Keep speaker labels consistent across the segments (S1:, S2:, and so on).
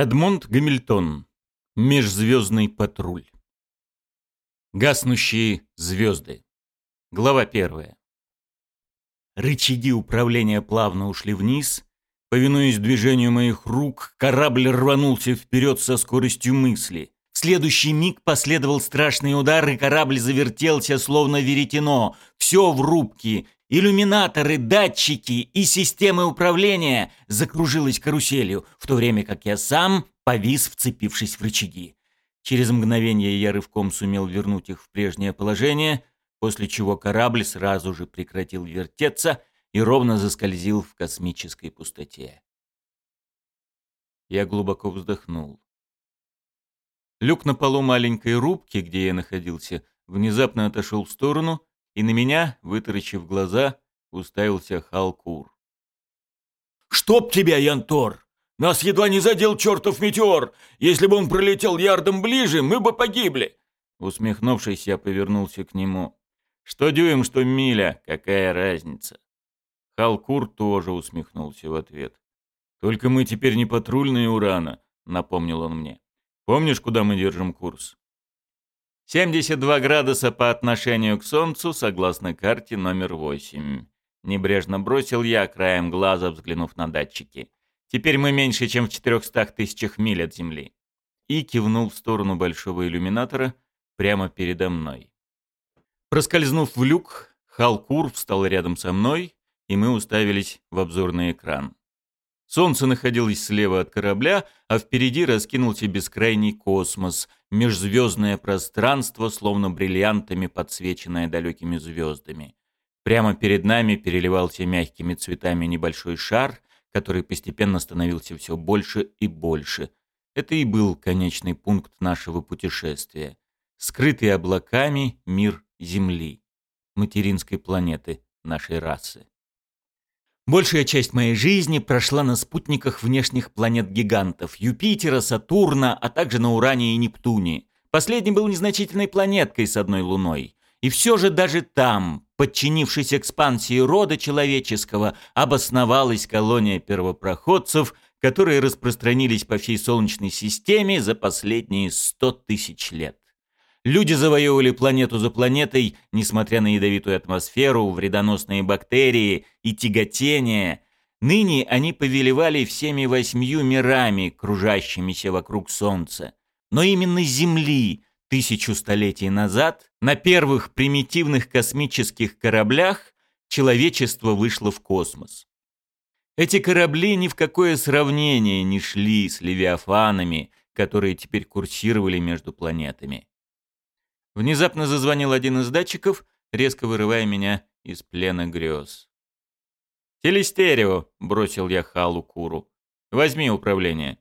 S1: Эдмонд Гамильтон. Межзвездный патруль. Гаснущие звезды. Глава первая. Рычаги управления плавно ушли вниз. Повинуясь движению моих рук, корабль рванулся вперед со скоростью мысли. В следующий миг последовал страшный удар, и корабль завертелся, словно веретено. Все в рубке, иллюминаторы, датчики и системы управления закружилась каруселью, в то время как я сам повис, вцепившись в рычаги. Через мгновение я рывком сумел вернуть их в прежнее положение, после чего корабль сразу же прекратил вертеться и ровно заскользил в космической пустоте. Я глубоко вздохнул. Люк на полу маленькой рубки, где я находился, внезапно отошел в сторону, и на меня, вытаращив глаза, уставился Халкур.
S2: «Чтоб тебя, Янтор! Нас едва не задел чертов метеор! Если бы он пролетел ярдом ближе, мы бы погибли!»
S1: Усмехнувшись, я повернулся к нему. «Что дюйм, что миля, какая разница?» Халкур тоже усмехнулся в ответ. «Только мы теперь не патрульные Урана», — напомнил он мне. «Помнишь, куда мы держим курс?» 72 градуса по отношению к Солнцу, согласно карте номер 8. Небрежно бросил я, краем глаза взглянув на датчики. Теперь мы меньше, чем в 400 тысячах миль от Земли. И кивнул в сторону большого иллюминатора прямо передо мной. Проскользнув в люк, Халкур встал рядом со мной, и мы уставились в обзорный экран. Солнце находилось слева от корабля, а впереди раскинулся бескрайний космос, межзвездное пространство, словно бриллиантами подсвеченное далекими звездами. Прямо перед нами переливался мягкими цветами небольшой шар, который постепенно становился все больше и больше. Это и был конечный пункт нашего путешествия. Скрытый облаками мир Земли, материнской планеты нашей расы. Большая часть моей жизни прошла на спутниках внешних планет-гигантов – Юпитера, Сатурна, а также на Уране и Нептуне. Последний был незначительной планеткой с одной луной. И все же даже там, подчинившись экспансии рода человеческого, обосновалась колония первопроходцев, которые распространились по всей Солнечной системе за последние сто тысяч лет. Люди завоевывали планету за планетой, несмотря на ядовитую атмосферу, вредоносные бактерии и тяготение. Ныне они повелевали всеми восьмью мирами, кружащимися вокруг Солнца. Но именно Земли тысячу столетий назад на первых примитивных космических кораблях человечество вышло в космос. Эти корабли ни в какое сравнение не шли с левиафанами, которые теперь курсировали между планетами. Внезапно зазвонил один из датчиков, резко вырывая меня из плена грез. «Телестерео!» — бросил я Халу Куру. «Возьми управление».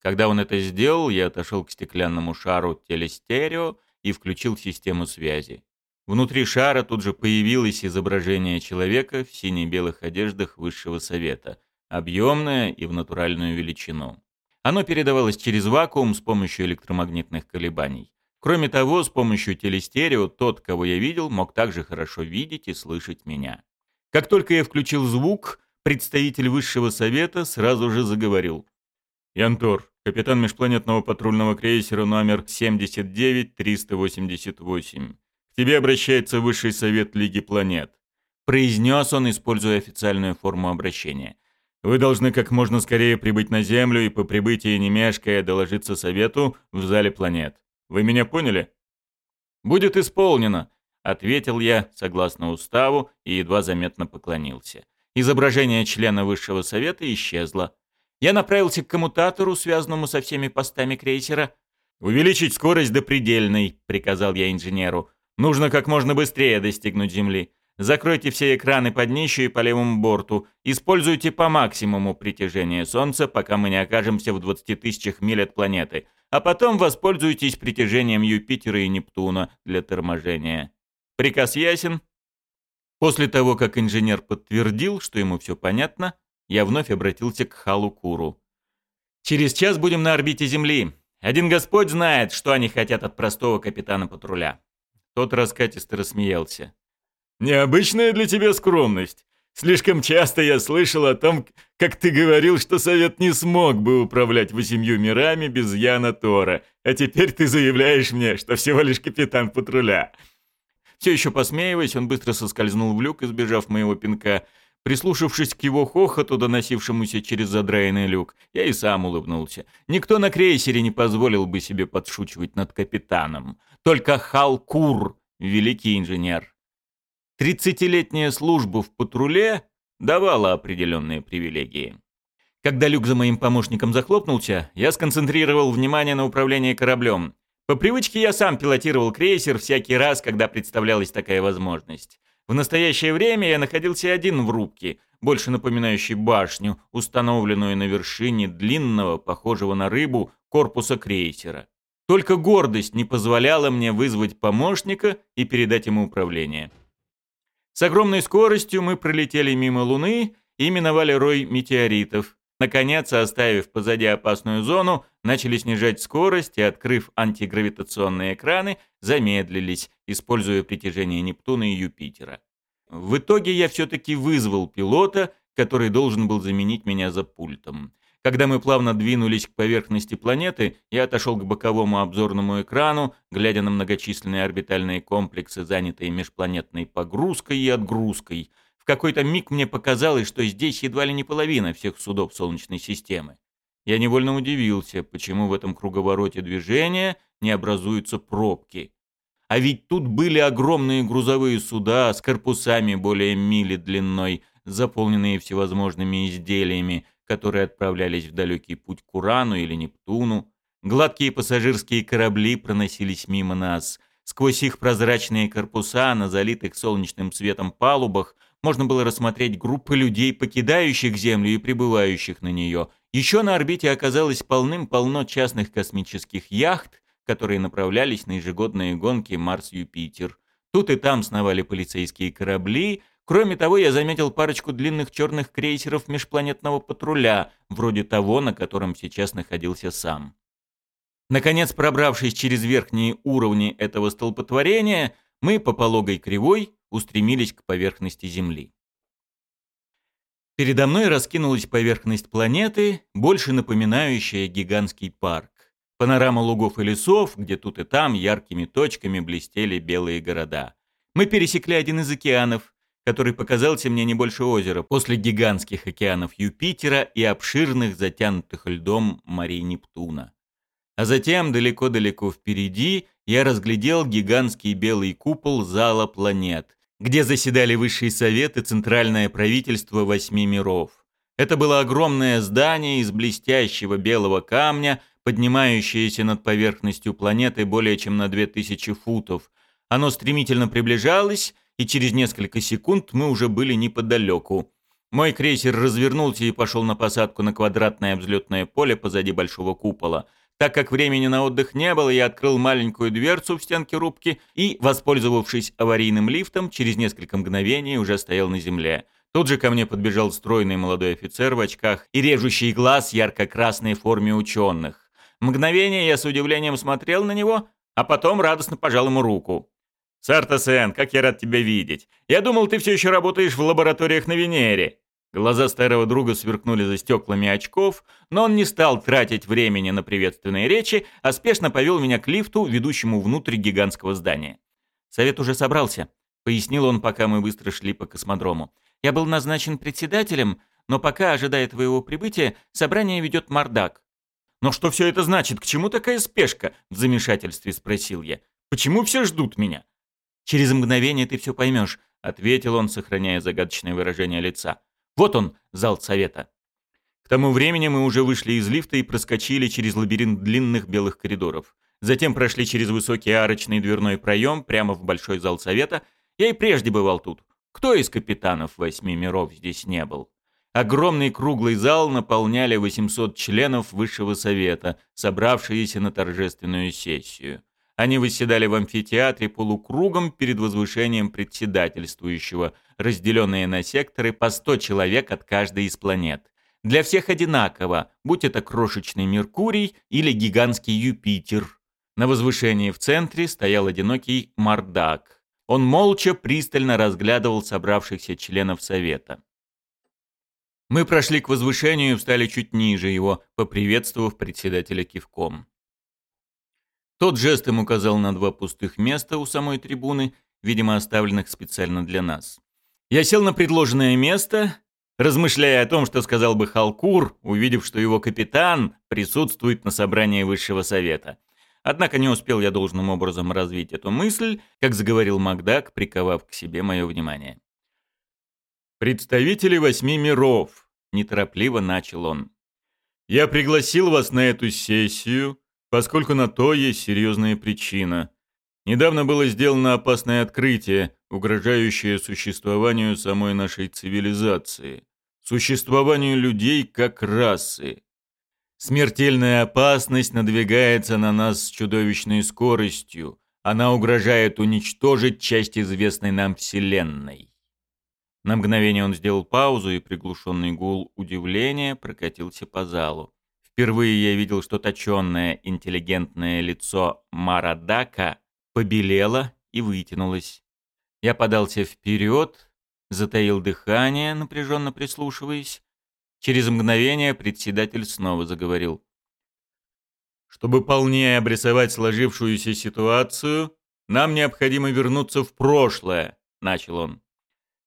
S1: Когда он это сделал, я отошел к стеклянному шару телестерео и включил систему связи. Внутри шара тут же появилось изображение человека в сине-белых одеждах высшего совета, объемное и в натуральную величину. Оно передавалось через вакуум с помощью электромагнитных колебаний. Кроме того, с помощью телестерео тот, кого я видел, мог также хорошо видеть и слышать меня. Как только я включил звук, представитель высшего совета сразу же заговорил. «Янтор, капитан межпланетного патрульного крейсера номер 79388. К тебе обращается высший совет Лиги планет», — произнес он, используя официальную форму обращения. «Вы должны как можно скорее прибыть на Землю и по прибытии не мешкая доложиться совету в зале планет. Вы меня поняли?» «Будет исполнено», — ответил я, согласно уставу, и едва заметно поклонился. Изображение члена Высшего Совета исчезло. Я направился к коммутатору, связанному со всеми постами крейсера. «Увеличить скорость до предельной», — приказал я инженеру. «Нужно как можно быстрее достигнуть Земли. Закройте все экраны под днищу и по левому борту. Используйте по максимуму притяжение Солнца, пока мы не окажемся в 20 тысячах миль от планеты а потом воспользуйтесь притяжением Юпитера и Нептуна для торможения. Приказ ясен? После того, как инженер подтвердил, что ему все понятно, я вновь обратился к Халукуру. «Через час будем на орбите Земли. Один Господь знает, что они хотят от простого капитана патруля». Тот раскатисто рассмеялся. «Необычная для тебя скромность. Слишком часто я слышал о том, как ты говорил, что Совет не смог бы управлять восемью мирами без Яна Тора, а теперь ты заявляешь мне, что всего лишь капитан патруля». Все еще посмеиваясь, он быстро соскользнул в люк, избежав моего пинка. Прислушавшись к его хохоту, доносившемуся через задраенный люк, я и сам улыбнулся. Никто на крейсере не позволил бы себе подшучивать над капитаном. Только Халкур, великий инженер. Тридцатилетняя служба в патруле давала определенные привилегии. Когда люк за моим помощником захлопнулся, я сконцентрировал внимание на управлении кораблем. По привычке я сам пилотировал крейсер всякий раз, когда представлялась такая возможность. В настоящее время я находился один в рубке, больше напоминающей башню, установленную на вершине длинного, похожего на рыбу, корпуса крейсера. Только гордость не позволяла мне вызвать помощника и передать ему управление. С огромной скоростью мы пролетели мимо Луны и миновали рой метеоритов. Наконец, оставив позади опасную зону, начали снижать скорость и, открыв антигравитационные экраны, замедлились, используя притяжение Нептуна и Юпитера. В итоге я все-таки вызвал пилота, который должен был заменить меня за пультом. Когда мы плавно двинулись к поверхности планеты, я отошел к боковому обзорному экрану, глядя на многочисленные орбитальные комплексы, занятые межпланетной погрузкой и отгрузкой. В какой-то миг мне показалось, что здесь едва ли не половина всех судов Солнечной системы. Я невольно удивился, почему в этом круговороте движения не образуются пробки. А ведь тут были огромные грузовые суда с корпусами более мили длиной, заполненные всевозможными изделиями, которые отправлялись в далекий путь к Урану или Нептуну. Гладкие пассажирские корабли проносились мимо нас. Сквозь их прозрачные корпуса на залитых солнечным светом палубах можно было рассмотреть группы людей, покидающих Землю и прибывающих на нее. Еще на орбите оказалось полным-полно частных космических яхт, которые направлялись на ежегодные гонки Марс-Юпитер. Тут и там сновали полицейские корабли, Кроме того, я заметил парочку длинных черных крейсеров межпланетного патруля, вроде того, на котором сейчас находился сам. Наконец, пробравшись через верхние уровни этого столпотворения, мы по пологой кривой устремились к поверхности Земли. Передо мной раскинулась поверхность планеты, больше напоминающая гигантский парк. Панорама лугов и лесов, где тут и там яркими точками блестели белые города. Мы пересекли один из океанов, который показался мне не больше озера после гигантских океанов Юпитера и обширных затянутых льдом морей Нептуна. А затем, далеко-далеко впереди, я разглядел гигантский белый купол зала планет, где заседали высшие советы центральное правительство восьми миров. Это было огромное здание из блестящего белого камня, поднимающееся над поверхностью планеты более чем на 2000 футов. Оно стремительно приближалось, и через несколько секунд мы уже были неподалеку. Мой крейсер развернулся и пошел на посадку на квадратное взлетное поле позади большого купола. Так как времени на отдых не было, я открыл маленькую дверцу в стенке рубки и, воспользовавшись аварийным лифтом, через несколько мгновений уже стоял на земле. Тут же ко мне подбежал стройный молодой офицер в очках и режущий глаз ярко-красной форме ученых. Мгновение я с удивлением смотрел на него, а потом радостно пожал ему руку. «Сартасен, как я рад тебя видеть! Я думал, ты все еще работаешь в лабораториях на Венере!» Глаза старого друга сверкнули за стеклами очков, но он не стал тратить времени на приветственные речи, а спешно повел меня к лифту, ведущему внутрь гигантского здания. «Совет уже собрался», — пояснил он, пока мы быстро шли по космодрому. «Я был назначен председателем, но пока, ожидая твоего прибытия, собрание ведет Мардак». «Но что все это значит? К чему такая спешка?» — в замешательстве спросил я. «Почему все ждут меня?» «Через мгновение ты все поймешь», — ответил он, сохраняя загадочное выражение лица. «Вот он, зал совета». К тому времени мы уже вышли из лифта и проскочили через лабиринт длинных белых коридоров. Затем прошли через высокий арочный дверной проем прямо в большой зал совета. Я и прежде бывал тут. Кто из капитанов восьми миров здесь не был? Огромный круглый зал наполняли 800 членов Высшего Совета, собравшиеся на торжественную сессию. Они восседали в амфитеатре полукругом перед возвышением председательствующего, разделенные на секторы по 100 человек от каждой из планет. Для всех одинаково, будь это крошечный Меркурий или гигантский Юпитер. На возвышении в центре стоял одинокий Мардак. Он молча пристально разглядывал собравшихся членов совета. Мы прошли к возвышению и встали чуть ниже его, поприветствовав председателя кивком. Тот жестом указал на два пустых места у самой трибуны, видимо, оставленных специально для нас. Я сел на предложенное место, размышляя о том, что сказал бы Халкур, увидев, что его капитан присутствует на собрании высшего совета. Однако не успел я должным образом развить эту мысль, как заговорил Макдак, приковав к себе мое внимание. «Представители восьми миров», — неторопливо начал он. «Я пригласил вас на эту сессию, поскольку на то есть серьезная причина. Недавно было сделано опасное открытие, угрожающее существованию самой нашей цивилизации, существованию людей как расы. Смертельная опасность надвигается на нас с чудовищной скоростью. Она угрожает уничтожить часть известной нам Вселенной. На мгновение он сделал паузу, и приглушенный гул удивления прокатился по залу. Впервые я видел, что точенное, интеллигентное лицо Марадака побелело и вытянулось. Я подался вперед, затаил дыхание, напряженно прислушиваясь. Через мгновение председатель снова заговорил. Чтобы полнее обрисовать сложившуюся ситуацию, нам необходимо вернуться в прошлое, начал он.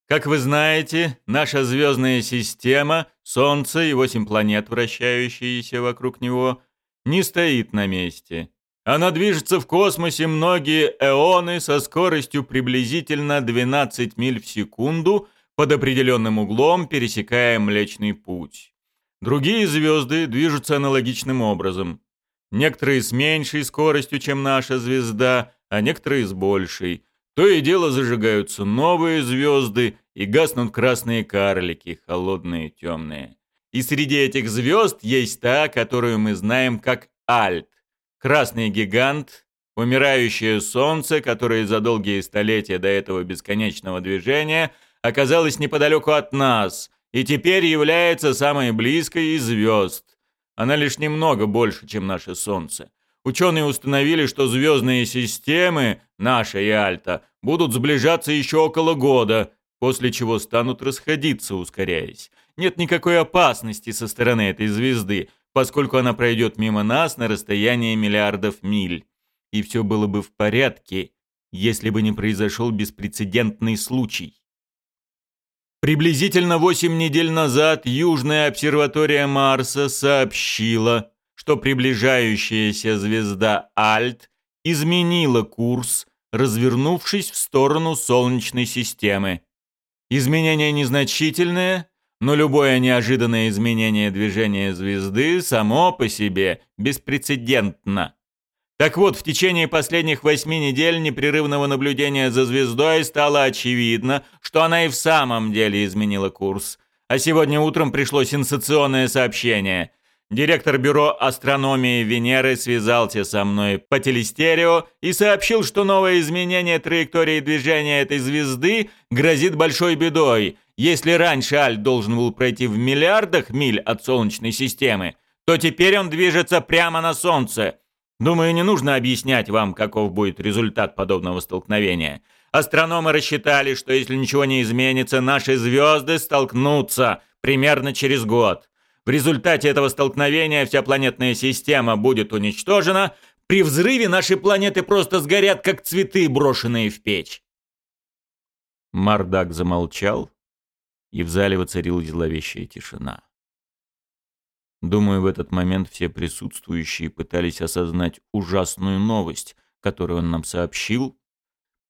S1: Как вы знаете, наша звездная система, Солнце и восемь планет, вращающиеся вокруг него, не стоит на месте. Она движется в космосе многие эоны со скоростью приблизительно 12 миль в секунду под определенным углом пересекая Млечный Путь. Другие звезды движутся аналогичным образом. Некоторые с меньшей скоростью, чем наша звезда, а некоторые с большей. То и дело зажигаются новые звезды и гаснут красные карлики, холодные темные. И среди этих звезд есть та, которую мы знаем как Альт. Красный гигант, умирающее солнце, которое за долгие столетия до этого бесконечного движения – оказалась неподалеку от нас и теперь является самой близкой из звезд. Она лишь немного больше, чем наше Солнце. Ученые установили, что звездные системы, наша и Альта, будут сближаться еще около года, после чего станут расходиться, ускоряясь. Нет никакой опасности со стороны этой звезды, поскольку она пройдет мимо нас на расстоянии миллиардов миль. И все было бы в порядке, если бы не произошел беспрецедентный случай. Приблизительно 8 недель назад Южная обсерватория Марса сообщила, что приближающаяся звезда Альт изменила курс, развернувшись в сторону Солнечной системы. Изменение незначительное, но любое неожиданное изменение движения звезды само по себе беспрецедентно. Так вот, в течение последних восьми недель непрерывного наблюдения за звездой стало очевидно, что она и в самом деле изменила курс. А сегодня утром пришло сенсационное сообщение. Директор бюро астрономии Венеры связался со мной по телестерео и сообщил, что новое изменение траектории движения этой звезды грозит большой бедой. Если раньше Альт должен был пройти в миллиардах миль от Солнечной системы, то теперь он движется прямо на Солнце – Думаю, не нужно объяснять вам, каков будет результат подобного столкновения. Астрономы рассчитали, что если ничего не изменится, наши звезды столкнутся примерно через год. В результате этого столкновения вся планетная система будет уничтожена. При взрыве наши планеты просто сгорят, как цветы, брошенные в печь. Мардак замолчал, и в зале воцарилась зловещая тишина. Думаю, в этот момент все присутствующие пытались осознать ужасную новость, которую он нам сообщил,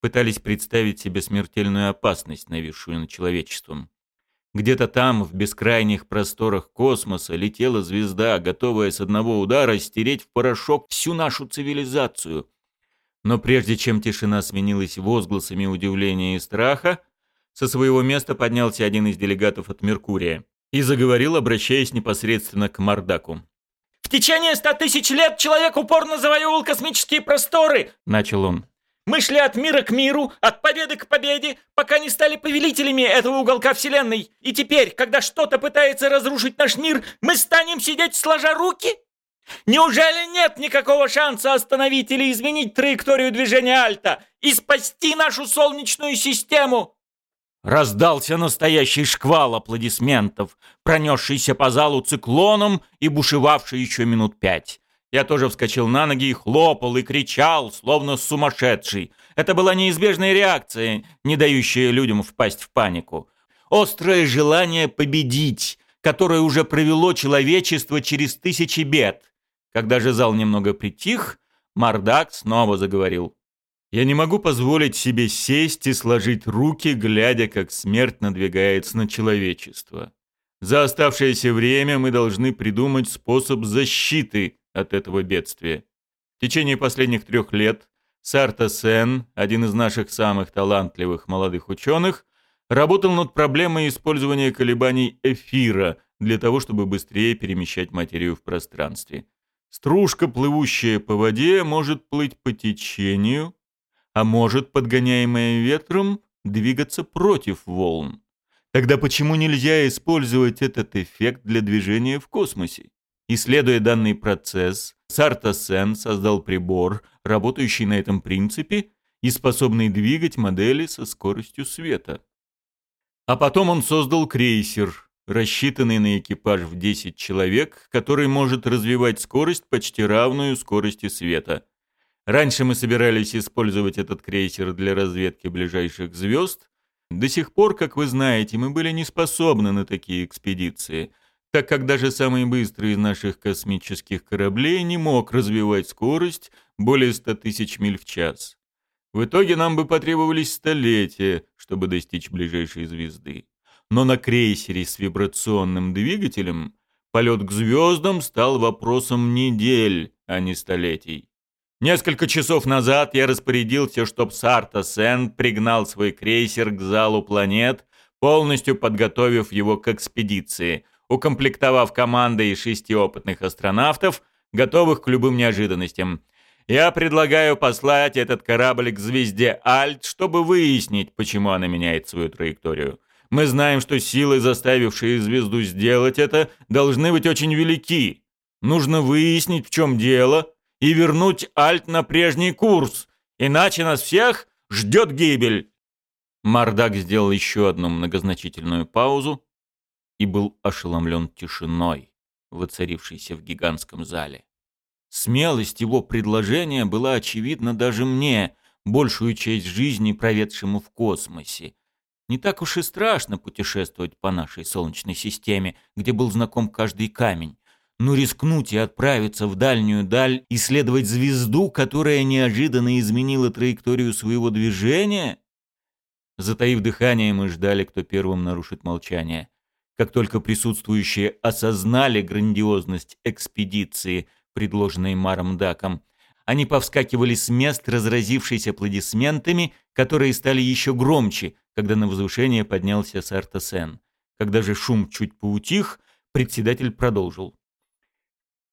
S1: пытались представить себе смертельную опасность, нависшую над человечеством. Где-то там, в бескрайних просторах космоса, летела звезда, готовая с одного удара стереть в порошок всю нашу цивилизацию. Но прежде чем тишина сменилась возгласами удивления и страха, со своего места поднялся один из делегатов от Меркурия и заговорил, обращаясь непосредственно к Мардаку.
S3: «В течение ста тысяч лет человек упорно завоевывал космические просторы!» — начал он. «Мы шли от мира к миру, от победы к победе, пока не стали повелителями этого уголка Вселенной. И теперь, когда что-то пытается разрушить наш мир, мы станем сидеть сложа руки? Неужели нет никакого шанса остановить или изменить траекторию движения Альта и спасти нашу Солнечную систему?» Раздался настоящий шквал аплодисментов, пронесшийся по залу циклоном и бушевавший еще минут пять. Я тоже вскочил на ноги и хлопал, и кричал, словно сумасшедший. Это была неизбежная реакция, не дающая людям впасть в панику. Острое желание победить, которое уже провело человечество через тысячи бед. Когда же зал немного притих, Мардак снова заговорил. «Я не могу позволить себе сесть и сложить руки, глядя, как смерть надвигается на человечество. За оставшееся время мы должны придумать способ защиты от этого бедствия. В течение последних трех лет Сарта Сен, один из наших самых талантливых молодых ученых, работал над проблемой использования колебаний эфира для того, чтобы быстрее перемещать материю в пространстве. Стружка, плывущая по воде, может плыть по течению, а может, подгоняемая ветром, двигаться против волн. Тогда почему нельзя использовать этот эффект для движения в космосе? Исследуя данный процесс, Сарта Сен создал прибор, работающий на этом принципе и способный двигать модели со скоростью света. А потом он создал крейсер, рассчитанный на экипаж в 10 человек, который может развивать скорость почти равную скорости света. Раньше мы собирались использовать этот крейсер для разведки ближайших звезд. До сих пор, как вы знаете, мы были не способны на такие экспедиции, так как даже самый быстрый из наших космических кораблей не мог развивать скорость более 100 тысяч миль в час. В итоге нам бы потребовались столетия, чтобы достичь ближайшей звезды но на крейсере с вибрационным двигателем полет к звездам стал вопросом недель, а не столетий. Несколько часов назад я распорядился, чтоб Сарта Сен пригнал свой крейсер к залу планет, полностью подготовив его к экспедиции, укомплектовав командой из шести опытных астронавтов, готовых к любым неожиданностям. Я предлагаю послать этот корабль к звезде Альт, чтобы выяснить, почему она меняет свою траекторию. Мы знаем, что силы, заставившие звезду сделать это, должны быть очень велики. Нужно выяснить, в чем дело, и вернуть Альт на прежний курс, иначе нас всех ждет гибель». Мардак сделал еще одну многозначительную паузу и был ошеломлен тишиной, воцарившейся в гигантском зале. Смелость его предложения была очевидна даже мне, большую часть жизни проведшему в космосе, не так уж и страшно путешествовать по нашей Солнечной системе, где был знаком каждый камень. Но рискнуть и отправиться в дальнюю даль, исследовать звезду, которая неожиданно изменила траекторию своего движения? Затаив дыхание, мы ждали, кто первым нарушит молчание. Как только присутствующие осознали грандиозность экспедиции, предложенной Маром Даком, они повскакивали с мест, разразившись аплодисментами, которые стали еще громче, когда на возвышение поднялся Сартасен. Когда же шум чуть поутих, председатель продолжил.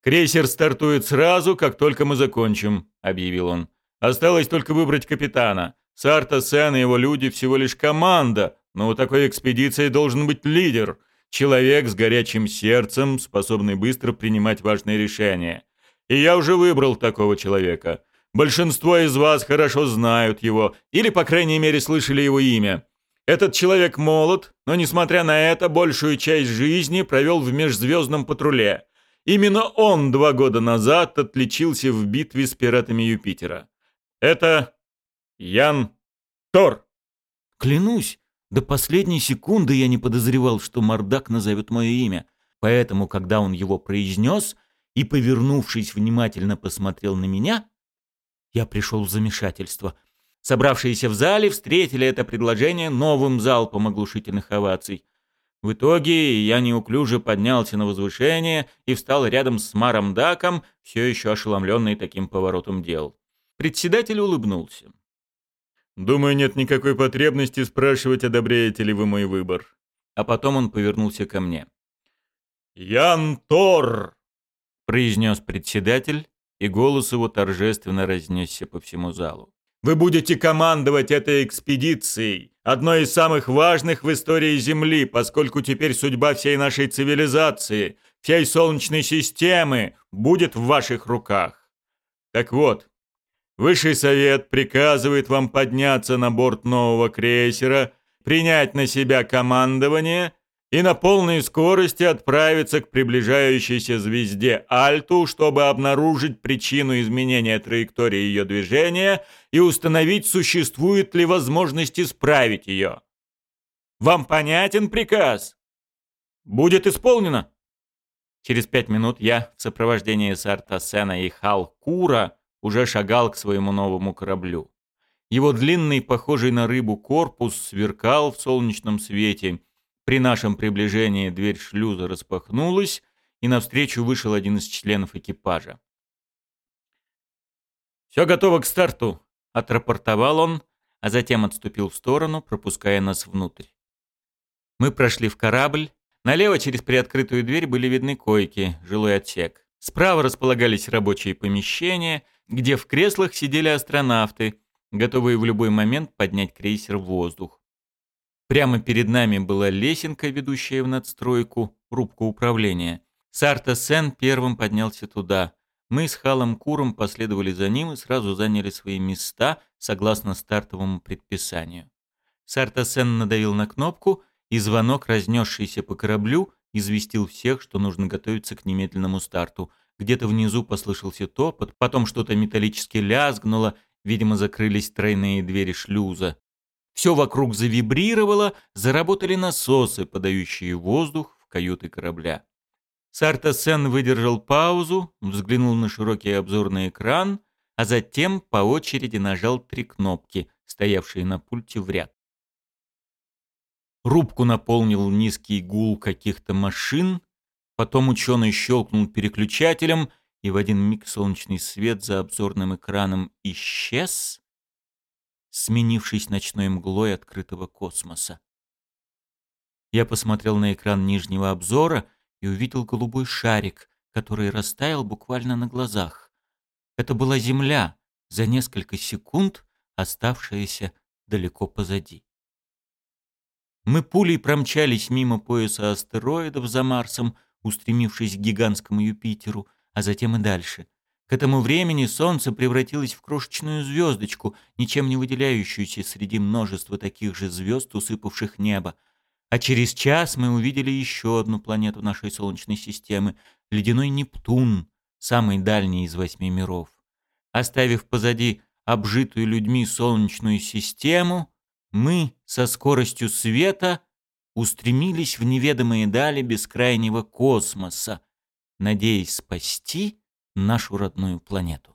S3: «Крейсер стартует сразу, как только мы закончим», — объявил он. «Осталось только выбрать капитана. Сартасен и его люди всего лишь команда, но у такой экспедиции должен быть лидер, человек с горячим сердцем, способный быстро принимать важные решения. И я уже выбрал такого человека. Большинство из вас хорошо знают его, или, по крайней мере, слышали его имя. Этот человек молод, но, несмотря на это, большую часть жизни провел в межзвездном патруле. Именно он два года назад отличился в битве с пиратами Юпитера. Это Ян Тор. Клянусь, до последней секунды я не подозревал, что Мордак назовет мое имя. Поэтому, когда он его произнес и, повернувшись, внимательно посмотрел на меня, я пришел в замешательство — Собравшиеся в зале встретили это предложение новым залпом оглушительных оваций. В итоге я неуклюже поднялся на возвышение и встал рядом с Маром Даком, все еще ошеломленный таким поворотом дел. Председатель улыбнулся. «Думаю, нет никакой потребности спрашивать, одобряете ли вы мой выбор». А потом он повернулся ко мне. «Ян Тор!» — произнес председатель, и голос его торжественно разнесся по всему залу. Вы будете командовать этой экспедицией, одной из самых важных в истории Земли, поскольку теперь судьба всей нашей цивилизации,
S1: всей Солнечной системы будет в ваших руках. Так вот, Высший совет приказывает вам подняться на борт нового крейсера, принять на себя командование и на полной скорости отправиться к приближающейся звезде Альту, чтобы обнаружить причину изменения траектории ее движения и установить, существует ли возможность исправить ее. Вам понятен приказ? Будет исполнено? Через пять минут я в сопровождении Сарта Сена и Халкура уже шагал к своему новому кораблю. Его длинный, похожий на рыбу корпус сверкал в солнечном свете. При нашем приближении дверь шлюза распахнулась, и навстречу вышел один из членов экипажа. «Все готово к старту», — отрапортовал он, а затем отступил в сторону, пропуская нас внутрь. Мы прошли в корабль. Налево через приоткрытую дверь были видны койки, жилой отсек. Справа располагались рабочие помещения, где в креслах сидели астронавты, готовые в любой момент поднять крейсер в воздух. Прямо перед нами была лесенка, ведущая в надстройку, рубку управления. Сарта Сен первым поднялся туда. Мы с Халом Куром последовали за ним и сразу заняли свои места, согласно стартовому предписанию. Сарта Сен надавил на кнопку, и звонок, разнесшийся по кораблю, известил всех, что нужно готовиться к немедленному старту — где-то внизу послышался топот, потом что-то металлически лязгнуло, видимо, закрылись тройные двери шлюза. Все вокруг завибрировало, заработали насосы, подающие воздух в каюты корабля. Сартасен выдержал паузу, взглянул на широкий обзорный экран, а затем по очереди нажал три кнопки, стоявшие на пульте в ряд. Рубку наполнил низкий гул каких-то машин, Потом ученый щелкнул переключателем, и в один миг солнечный свет за обзорным экраном исчез, сменившись ночной мглой открытого космоса. Я посмотрел на экран нижнего обзора и увидел голубой шарик, который растаял буквально на глазах. Это была Земля, за несколько секунд оставшаяся далеко позади. Мы пулей промчались мимо пояса астероидов за Марсом, устремившись к гигантскому Юпитеру, а затем и дальше. К этому времени Солнце превратилось в крошечную звездочку, ничем не выделяющуюся среди множества таких же звезд, усыпавших небо. А через час мы увидели еще одну планету нашей Солнечной системы — ледяной Нептун, самый дальний из восьми миров. Оставив позади обжитую людьми Солнечную систему, мы со скоростью света — устремились в неведомые дали бескрайнего космоса, надеясь спасти нашу родную планету.